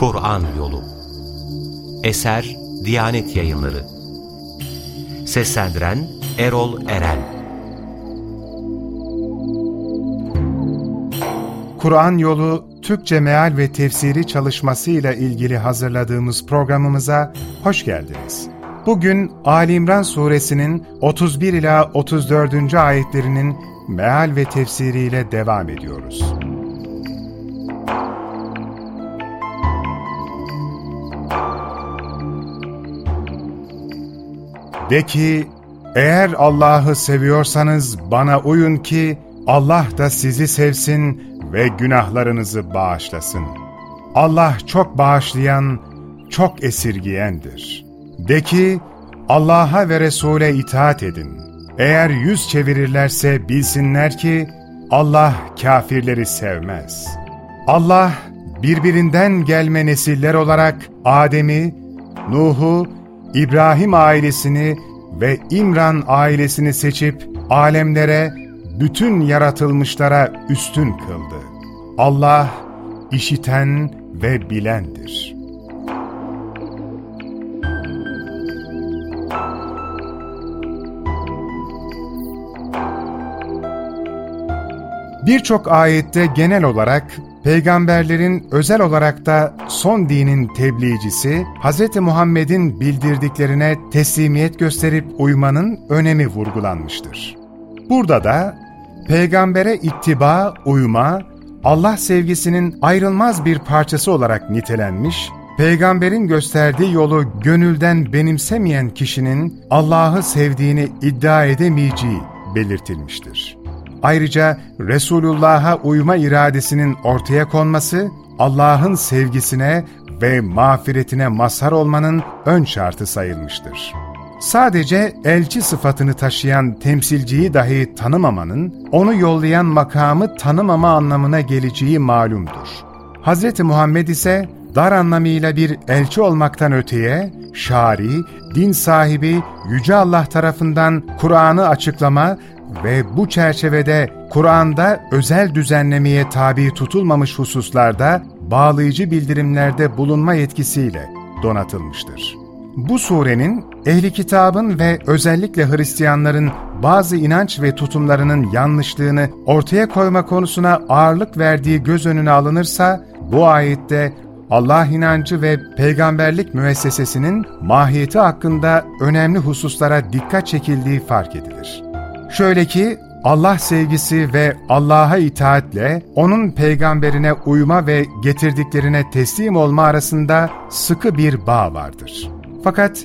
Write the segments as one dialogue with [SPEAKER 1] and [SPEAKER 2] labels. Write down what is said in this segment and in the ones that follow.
[SPEAKER 1] Kur'an Yolu Eser Diyanet Yayınları Seslendiren Erol Eren
[SPEAKER 2] Kur'an Yolu Türkçe Meal ve Tefsiri çalışması ile ilgili hazırladığımız programımıza hoş geldiniz. Bugün Ali İmran suresinin 31 ila 34. ayetlerinin meal ve tefsiriyle devam ediyoruz. De ki, eğer Allah'ı seviyorsanız bana uyun ki Allah da sizi sevsin ve günahlarınızı bağışlasın. Allah çok bağışlayan, çok esirgiyendir. De ki, Allah'a ve Resul'e itaat edin. Eğer yüz çevirirlerse bilsinler ki Allah kafirleri sevmez. Allah birbirinden gelme nesiller olarak Adem'i, Nuh'u, İbrahim ailesini ve İmran ailesini seçip alemlere, bütün yaratılmışlara üstün kıldı. Allah işiten ve bilendir. Birçok ayette genel olarak peygamberlerin özel olarak da son dinin tebliğcisi Hz. Muhammed'in bildirdiklerine teslimiyet gösterip uymanın önemi vurgulanmıştır. Burada da peygambere ittiba, uyma, Allah sevgisinin ayrılmaz bir parçası olarak nitelenmiş, peygamberin gösterdiği yolu gönülden benimsemeyen kişinin Allah'ı sevdiğini iddia edemeyeceği belirtilmiştir. Ayrıca Resulullah'a uyma iradesinin ortaya konması, Allah'ın sevgisine ve mağfiretine mazhar olmanın ön şartı sayılmıştır. Sadece elçi sıfatını taşıyan temsilciyi dahi tanımamanın, onu yollayan makamı tanımama anlamına geleceği malumdur. Hz. Muhammed ise dar anlamıyla bir elçi olmaktan öteye, şari, din sahibi, Yüce Allah tarafından Kur'an'ı açıklama ve bu çerçevede Kur'an'da özel düzenlemeye tabi tutulmamış hususlarda bağlayıcı bildirimlerde bulunma yetkisiyle donatılmıştır. Bu surenin ehli kitabın ve özellikle Hristiyanların bazı inanç ve tutumlarının yanlışlığını ortaya koyma konusuna ağırlık verdiği göz önüne alınırsa, bu ayette Allah inancı ve peygamberlik müessesesinin mahiyeti hakkında önemli hususlara dikkat çekildiği fark edilir. Şöyle ki, Allah sevgisi ve Allah'a itaatle O'nun peygamberine uyma ve getirdiklerine teslim olma arasında sıkı bir bağ vardır. Fakat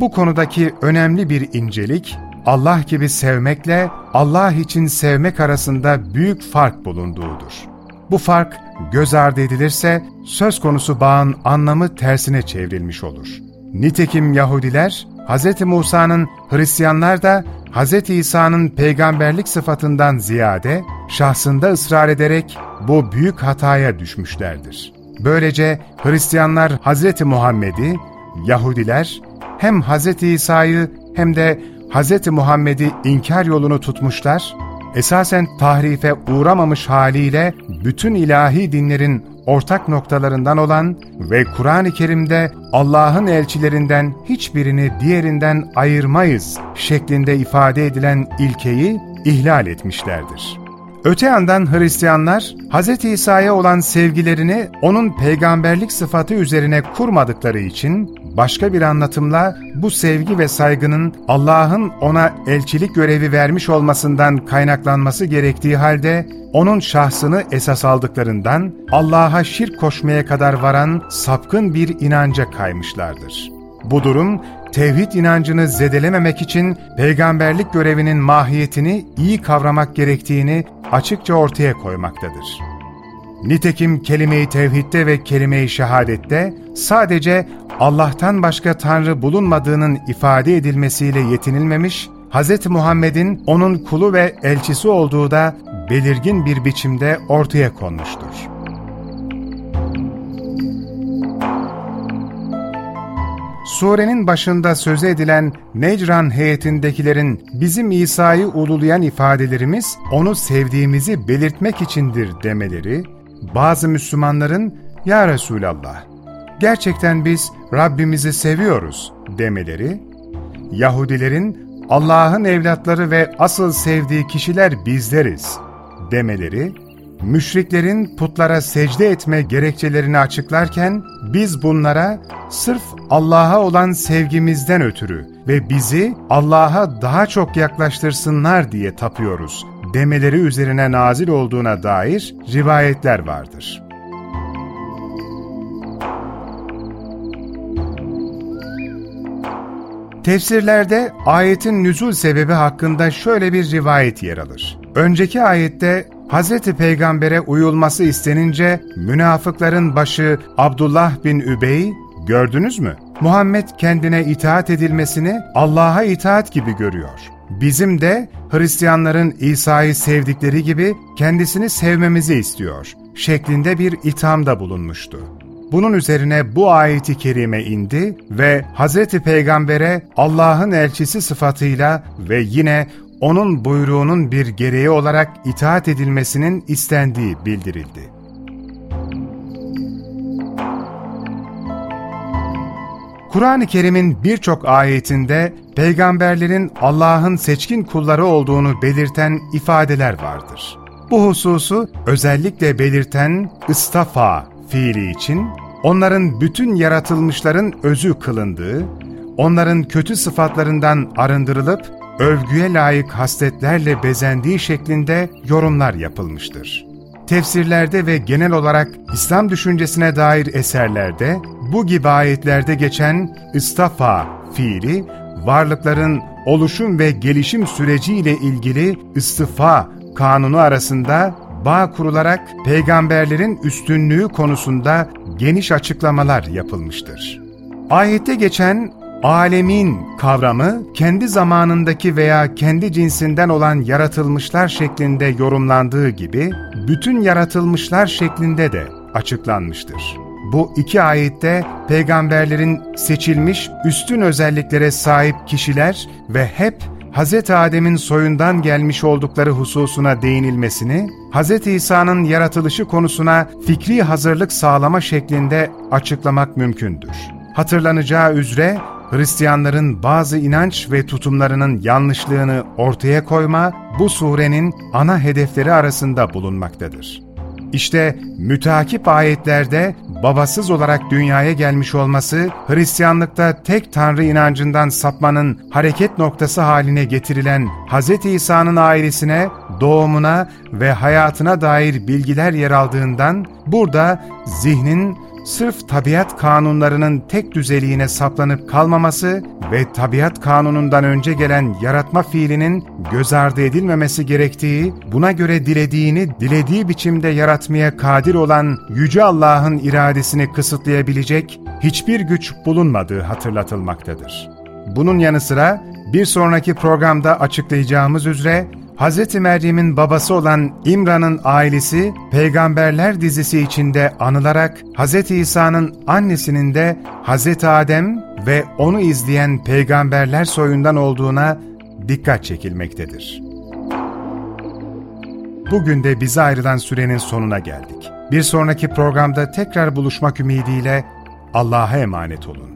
[SPEAKER 2] bu konudaki önemli bir incelik, Allah gibi sevmekle Allah için sevmek arasında büyük fark bulunduğudur. Bu fark göz ardı edilirse söz konusu bağın anlamı tersine çevrilmiş olur. Nitekim Yahudiler, Hz. Musa'nın, Hristiyanlar da Hz. İsa'nın peygamberlik sıfatından ziyade şahsında ısrar ederek bu büyük hataya düşmüşlerdir. Böylece Hristiyanlar Hz. Muhammed'i, Yahudiler hem Hz. İsa'yı hem de Hz. Muhammed'i inkar yolunu tutmuşlar, esasen tahrife uğramamış haliyle bütün ilahi dinlerin ortak noktalarından olan ve Kur'an-ı Kerim'de Allah'ın elçilerinden hiçbirini diğerinden ayırmayız şeklinde ifade edilen ilkeyi ihlal etmişlerdir. Öte yandan Hristiyanlar, Hz. İsa'ya olan sevgilerini onun peygamberlik sıfatı üzerine kurmadıkları için başka bir anlatımla bu sevgi ve saygının Allah'ın ona elçilik görevi vermiş olmasından kaynaklanması gerektiği halde onun şahsını esas aldıklarından Allah'a şirk koşmaya kadar varan sapkın bir inanca kaymışlardır. Bu durum tevhid inancını zedelememek için peygamberlik görevinin mahiyetini iyi kavramak gerektiğini açıkça ortaya koymaktadır. Nitekim kelime-i tevhidde ve kelime-i şehadette sadece Allah'tan başka Tanrı bulunmadığının ifade edilmesiyle yetinilmemiş, Hz. Muhammed'in onun kulu ve elçisi olduğu da belirgin bir biçimde ortaya konmuştur. Surenin başında söze edilen Necran heyetindekilerin bizim İsa'yı ululayan ifadelerimiz onu sevdiğimizi belirtmek içindir demeleri, bazı Müslümanların ''Ya Resulallah, gerçekten biz Rabbimizi seviyoruz demeleri, Yahudilerin Allah'ın evlatları ve asıl sevdiği kişiler bizleriz demeleri, müşriklerin putlara secde etme gerekçelerini açıklarken biz bunlara sırf Allah'a olan sevgimizden ötürü ve bizi Allah'a daha çok yaklaştırsınlar diye tapıyoruz demeleri üzerine nazil olduğuna dair rivayetler vardır. Tefsirlerde ayetin nüzul sebebi hakkında şöyle bir rivayet yer alır. Önceki ayette Hz. Peygamber'e uyulması istenince münafıkların başı Abdullah bin Übey, gördünüz mü? Muhammed kendine itaat edilmesini Allah'a itaat gibi görüyor. Bizim de Hristiyanların İsa'yı sevdikleri gibi kendisini sevmemizi istiyor şeklinde bir ithamda bulunmuştu. Bunun üzerine bu ayeti kerime indi ve Hz. Peygamber'e Allah'ın elçisi sıfatıyla ve yine onun buyruğunun bir gereği olarak itaat edilmesinin istendiği bildirildi. Kur'an-ı Kerim'in birçok ayetinde peygamberlerin Allah'ın seçkin kulları olduğunu belirten ifadeler vardır. Bu hususu özellikle belirten istafa fiili için onların bütün yaratılmışların özü kılındığı, onların kötü sıfatlarından arındırılıp övgüye layık hasletlerle bezendiği şeklinde yorumlar yapılmıştır. Tefsirlerde ve genel olarak İslam düşüncesine dair eserlerde bu gibi ayetlerde geçen istafa fiili varlıkların oluşum ve gelişim süreciyle ilgili istifa kanunu arasında bağ kurularak peygamberlerin üstünlüğü konusunda geniş açıklamalar yapılmıştır. Ayette geçen alemin kavramı kendi zamanındaki veya kendi cinsinden olan yaratılmışlar şeklinde yorumlandığı gibi bütün yaratılmışlar şeklinde de açıklanmıştır. Bu iki ayette peygamberlerin seçilmiş üstün özelliklere sahip kişiler ve hep Hz. Adem'in soyundan gelmiş oldukları hususuna değinilmesini, Hz. İsa'nın yaratılışı konusuna fikri hazırlık sağlama şeklinde açıklamak mümkündür. Hatırlanacağı üzere Hristiyanların bazı inanç ve tutumlarının yanlışlığını ortaya koyma bu surenin ana hedefleri arasında bulunmaktadır. İşte mütakip ayetlerde babasız olarak dünyaya gelmiş olması, Hristiyanlıkta tek tanrı inancından sapmanın hareket noktası haline getirilen Hz. İsa'nın ailesine, doğumuna ve hayatına dair bilgiler yer aldığından, burada zihnin sırf tabiat kanunlarının tek düzeliğine saplanıp kalmaması ve tabiat kanunundan önce gelen yaratma fiilinin göz ardı edilmemesi gerektiği, buna göre dilediğini dilediği biçimde yaratmaya kadir olan Yüce Allah'ın iradesini kısıtlayabilecek hiçbir güç bulunmadığı hatırlatılmaktadır. Bunun yanı sıra bir sonraki programda açıklayacağımız üzere Hz. Meryem'in babası olan İmran'ın ailesi Peygamberler dizisi içinde anılarak Hz. İsa'nın annesinin de Hz. Adem ve onu izleyen peygamberler soyundan olduğuna dikkat çekilmektedir. Bugün de bize ayrılan sürenin sonuna geldik. Bir sonraki programda tekrar buluşmak ümidiyle Allah'a emanet olun.